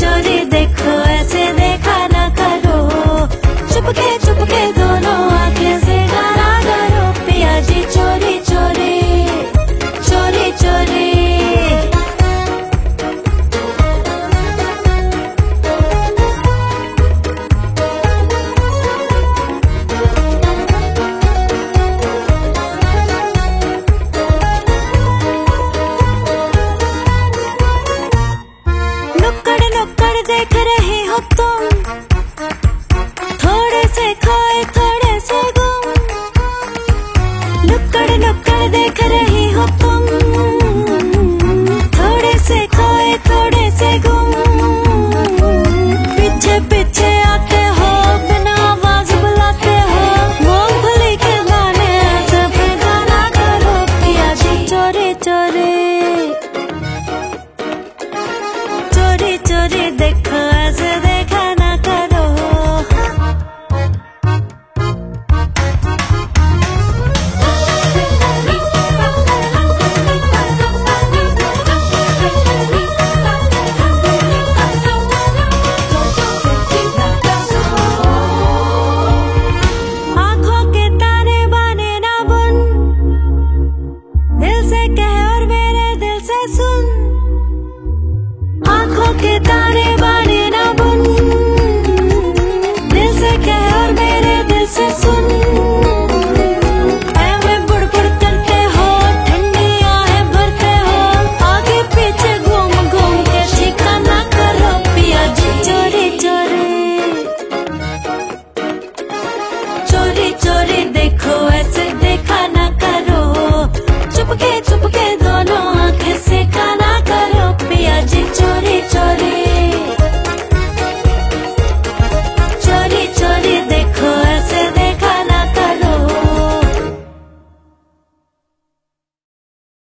चोरी देखो नुक्कड़ नुक्कड़ देख रही हो तुम। चोरी चोरी देखो ऐसे देखा ना करो। चुपके चुपके